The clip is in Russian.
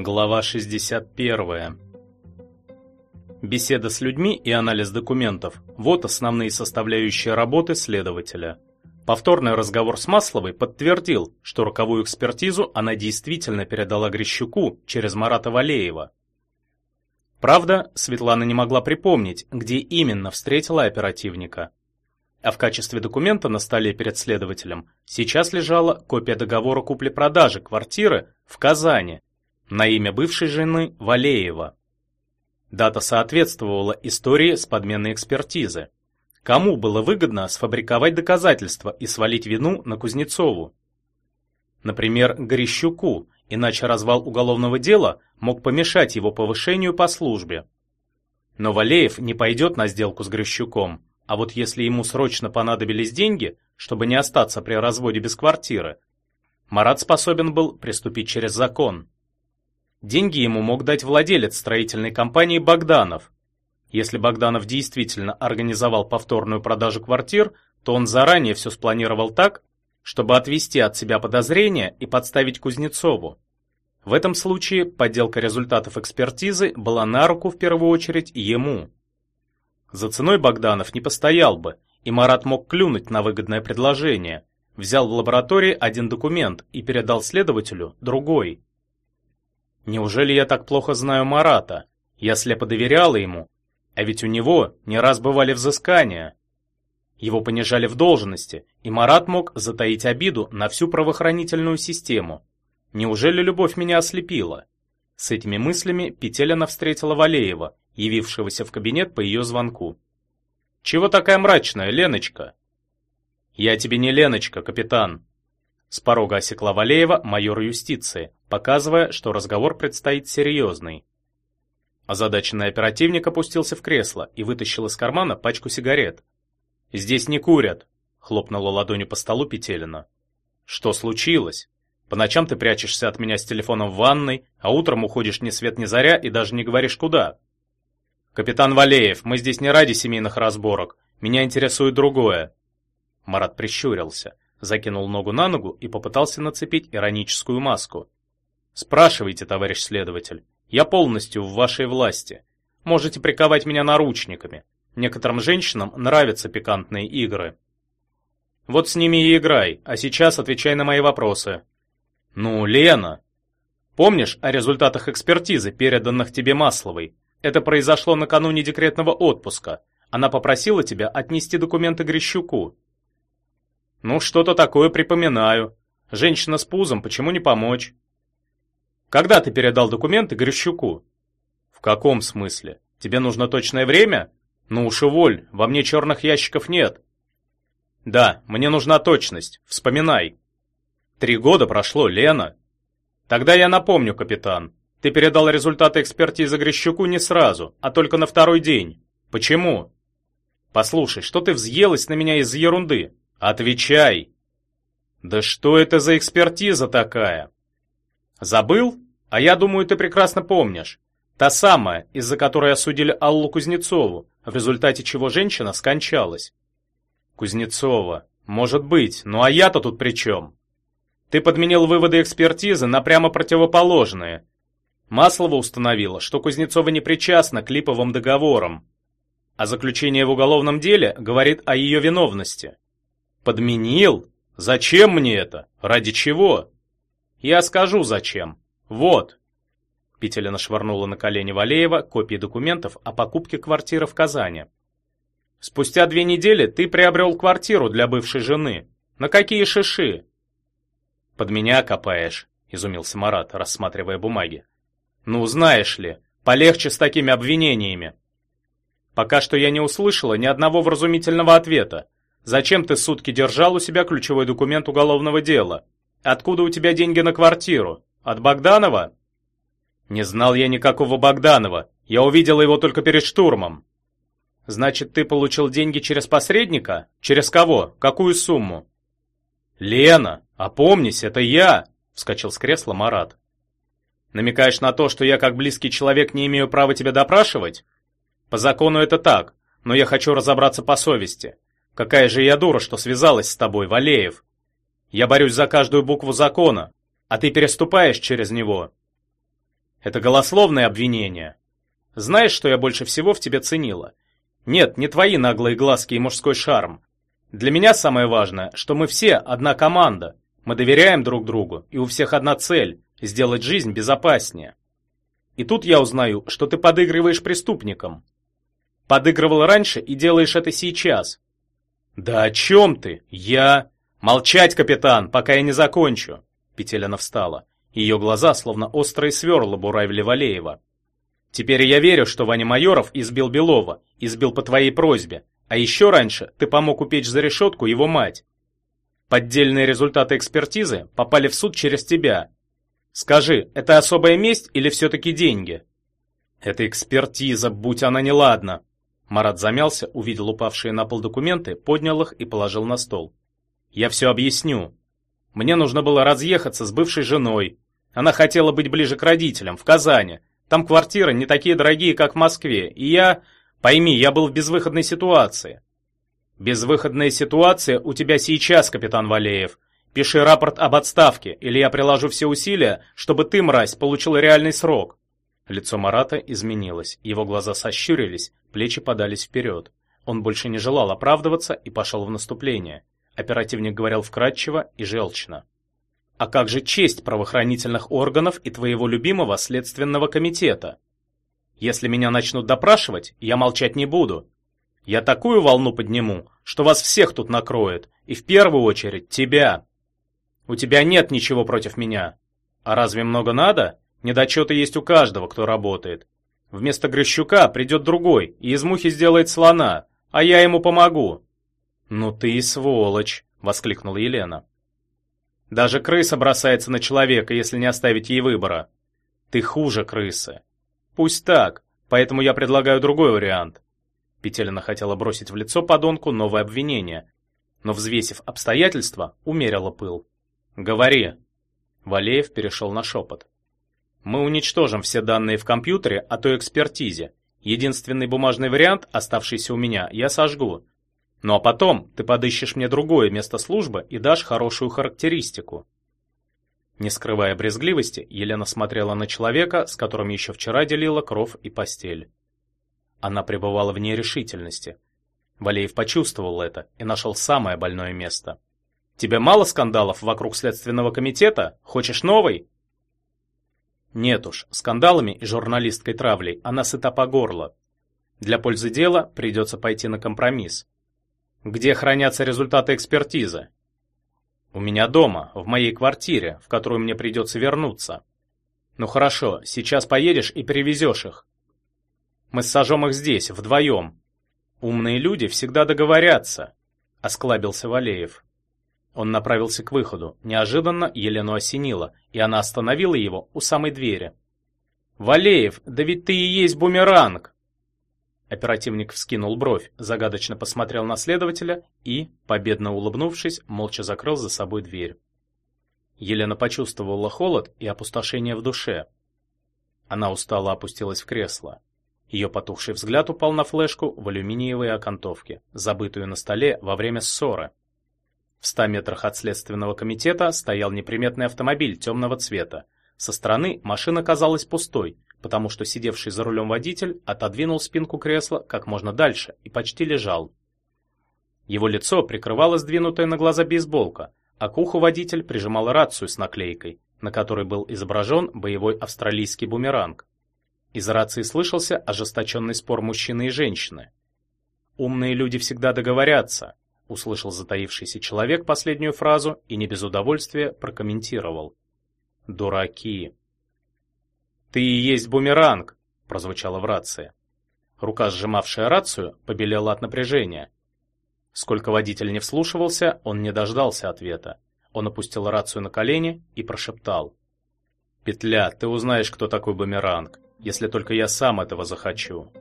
Глава 61. Беседа с людьми и анализ документов – вот основные составляющие работы следователя. Повторный разговор с Масловой подтвердил, что роковую экспертизу она действительно передала Грищуку через Марата Валеева. Правда, Светлана не могла припомнить, где именно встретила оперативника. А в качестве документа на столе перед следователем сейчас лежала копия договора купли-продажи квартиры в Казани на имя бывшей жены Валеева. Дата соответствовала истории с подменной экспертизы. Кому было выгодно сфабриковать доказательства и свалить вину на Кузнецову? Например, Горищуку, иначе развал уголовного дела мог помешать его повышению по службе. Но Валеев не пойдет на сделку с Грищуком, а вот если ему срочно понадобились деньги, чтобы не остаться при разводе без квартиры, Марат способен был приступить через закон. Деньги ему мог дать владелец строительной компании Богданов. Если Богданов действительно организовал повторную продажу квартир, то он заранее все спланировал так, чтобы отвести от себя подозрения и подставить Кузнецову. В этом случае подделка результатов экспертизы была на руку в первую очередь ему. За ценой Богданов не постоял бы, и Марат мог клюнуть на выгодное предложение. Взял в лаборатории один документ и передал следователю другой. Неужели я так плохо знаю Марата? Я слепо доверяла ему, а ведь у него не раз бывали взыскания. Его понижали в должности, и Марат мог затаить обиду на всю правоохранительную систему. Неужели любовь меня ослепила? С этими мыслями Петелина встретила Валеева, явившегося в кабинет по ее звонку. «Чего такая мрачная, Леночка?» «Я тебе не Леночка, капитан», с порога осекла Валеева майор юстиции, показывая, что разговор предстоит серьезный. Озадаченный оперативник опустился в кресло и вытащил из кармана пачку сигарет. «Здесь не курят», — хлопнула ладонью по столу Петелина. «Что случилось? По ночам ты прячешься от меня с телефоном в ванной, а утром уходишь ни свет ни заря и даже не говоришь куда». «Капитан Валеев, мы здесь не ради семейных разборок. Меня интересует другое». Марат прищурился закинул ногу на ногу и попытался нацепить ироническую маску. «Спрашивайте, товарищ следователь. Я полностью в вашей власти. Можете приковать меня наручниками. Некоторым женщинам нравятся пикантные игры». «Вот с ними и играй, а сейчас отвечай на мои вопросы». «Ну, Лена...» «Помнишь о результатах экспертизы, переданных тебе Масловой? Это произошло накануне декретного отпуска. Она попросила тебя отнести документы Грищуку. Ну, что-то такое припоминаю. Женщина с пузом, почему не помочь? Когда ты передал документы Грищуку? В каком смысле? Тебе нужно точное время? Ну уж и воль, во мне черных ящиков нет. Да, мне нужна точность, вспоминай. Три года прошло, Лена. Тогда я напомню, капитан. Ты передал результаты экспертизы Грищуку не сразу, а только на второй день. Почему? Послушай, что ты взъелась на меня из-за ерунды? Отвечай. Да что это за экспертиза такая? Забыл? А я думаю, ты прекрасно помнишь. Та самая, из-за которой осудили Аллу Кузнецову, в результате чего женщина скончалась. Кузнецова. Может быть, ну а я-то тут при чем? Ты подменил выводы экспертизы на прямо противоположные. Маслова установила, что Кузнецова не причастна к липовым договорам, а заключение в уголовном деле говорит о ее виновности. Подменил? Зачем мне это? Ради чего? Я скажу зачем. Вот. Петелина швырнула на колени Валеева копии документов о покупке квартиры в Казани. Спустя две недели ты приобрел квартиру для бывшей жены. На какие шиши? Под меня копаешь, изумился Марат, рассматривая бумаги. Ну, знаешь ли, полегче с такими обвинениями. Пока что я не услышала ни одного вразумительного ответа. Зачем ты сутки держал у себя ключевой документ уголовного дела? Откуда у тебя деньги на квартиру? От Богданова? Не знал я никакого Богданова. Я увидел его только перед штурмом. Значит, ты получил деньги через посредника? Через кого? Какую сумму? Лена, опомнись, это я, вскочил с кресла Марат. Намекаешь на то, что я как близкий человек не имею права тебя допрашивать? По закону это так, но я хочу разобраться по совести. Какая же я дура, что связалась с тобой, Валеев. Я борюсь за каждую букву закона, а ты переступаешь через него. Это голословное обвинение. Знаешь, что я больше всего в тебе ценила? Нет, не твои наглые глазки и мужской шарм. Для меня самое важное, что мы все одна команда. Мы доверяем друг другу, и у всех одна цель – сделать жизнь безопаснее. И тут я узнаю, что ты подыгрываешь преступникам. Подыгрывал раньше и делаешь это сейчас. Да о чем ты? Я... Молчать, капитан, пока я не закончу. Петелина встала. Ее глаза, словно острые сверла, буравили Валеева. «Теперь я верю, что Ваня Майоров избил Белова, избил по твоей просьбе. А еще раньше ты помог упечь за решетку его мать. Поддельные результаты экспертизы попали в суд через тебя. Скажи, это особая месть или все-таки деньги?» «Это экспертиза, будь она неладна!» Марат замялся, увидел упавшие на пол документы, поднял их и положил на стол. «Я все объясню. Мне нужно было разъехаться с бывшей женой. Она хотела быть ближе к родителям, в Казани. Там квартиры не такие дорогие, как в Москве. И я... Пойми, я был в безвыходной ситуации. Безвыходная ситуация у тебя сейчас, капитан Валеев. Пиши рапорт об отставке, или я приложу все усилия, чтобы ты, мразь, получил реальный срок. Лицо Марата изменилось, его глаза сощурились, плечи подались вперед. Он больше не желал оправдываться и пошел в наступление. Оперативник говорил вкратчиво и желчно. А как же честь правоохранительных органов и твоего любимого следственного комитета? Если меня начнут допрашивать, я молчать не буду. Я такую волну подниму, что вас всех тут накроет, и в первую очередь тебя. У тебя нет ничего против меня. А разве много надо? Недочеты есть у каждого, кто работает. Вместо Грищука придет другой и из мухи сделает слона, а я ему помогу. «Ну ты и сволочь!» — воскликнула Елена. «Даже крыса бросается на человека, если не оставить ей выбора. Ты хуже крысы. Пусть так, поэтому я предлагаю другой вариант». Петелина хотела бросить в лицо подонку новое обвинение, но, взвесив обстоятельства, умерила пыл. «Говори!» Валеев перешел на шепот. «Мы уничтожим все данные в компьютере о той экспертизе. Единственный бумажный вариант, оставшийся у меня, я сожгу, ну а потом ты подыщешь мне другое место службы и дашь хорошую характеристику. Не скрывая брезгливости, Елена смотрела на человека, с которым еще вчера делила кров и постель. Она пребывала в нерешительности. Валеев почувствовал это и нашел самое больное место. «Тебе мало скандалов вокруг Следственного комитета? Хочешь новый?» Нет уж, скандалами и журналистской травлей она сыта по горло. Для пользы дела придется пойти на компромисс. Где хранятся результаты экспертизы? У меня дома, в моей квартире, в которую мне придется вернуться. Ну хорошо, сейчас поедешь и привезешь их. Мы сожжем их здесь, вдвоем. Умные люди всегда договорятся, осклабился Валеев. Он направился к выходу. Неожиданно Елену осенило, и она остановила его у самой двери. «Валеев, да ведь ты и есть бумеранг!» Оперативник вскинул бровь, загадочно посмотрел на следователя и, победно улыбнувшись, молча закрыл за собой дверь. Елена почувствовала холод и опустошение в душе. Она устало опустилась в кресло. Ее потухший взгляд упал на флешку в алюминиевой окантовке, забытую на столе во время ссоры. В ста метрах от следственного комитета стоял неприметный автомобиль темного цвета. Со стороны машина казалась пустой, потому что сидевший за рулем водитель отодвинул спинку кресла как можно дальше и почти лежал. Его лицо прикрывало сдвинутая на глаза бейсболка, а к уху водитель прижимал рацию с наклейкой, на которой был изображен боевой австралийский бумеранг. Из рации слышался ожесточенный спор мужчины и женщины. «Умные люди всегда договорятся», — услышал затаившийся человек последнюю фразу и не без удовольствия прокомментировал. «Дураки». «Ты и есть бумеранг!» — прозвучало в рации. Рука, сжимавшая рацию, побелела от напряжения. Сколько водитель не вслушивался, он не дождался ответа. Он опустил рацию на колени и прошептал. «Петля, ты узнаешь, кто такой бумеранг, если только я сам этого захочу».